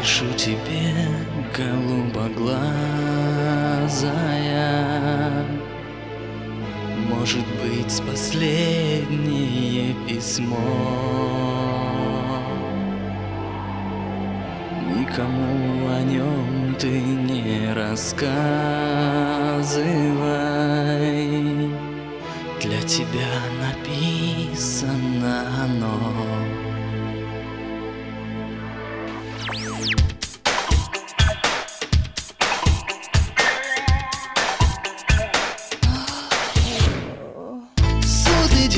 Пишу тебе, голубоглазая. Может быть, последнее письмо? Никому о нем ты не рассказывай. Для тебя написано оно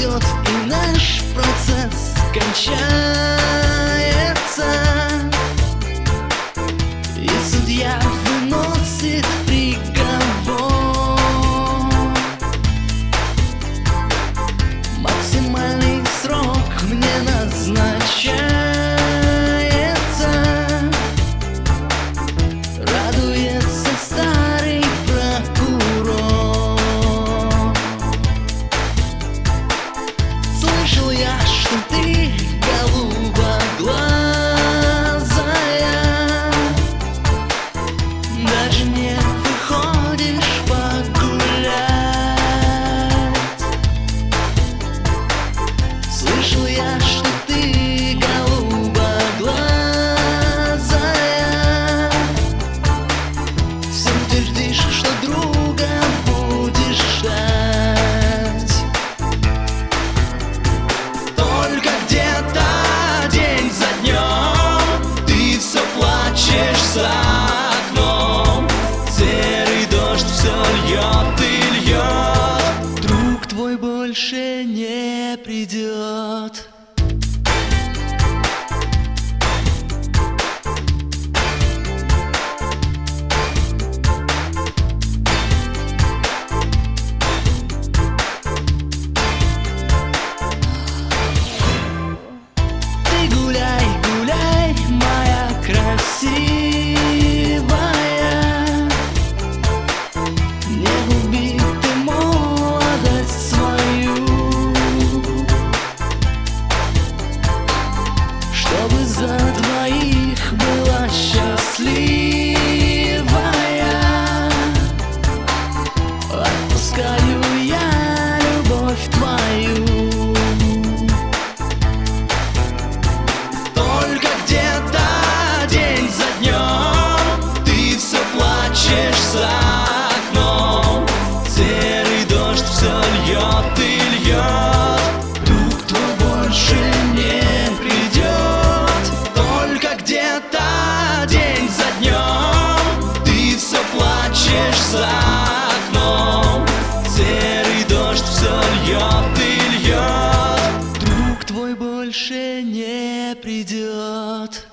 Идет и наш процесс кончается больше не придет. Ты гуляй, гуляй, моя красивая за днем Ты все плачешь за окном. Серый дождь все льет и льет Друг твой больше не придет Только где-то день за днем Ты все плачешь за окном. Серый дождь все льет и льет Друг твой больше не придет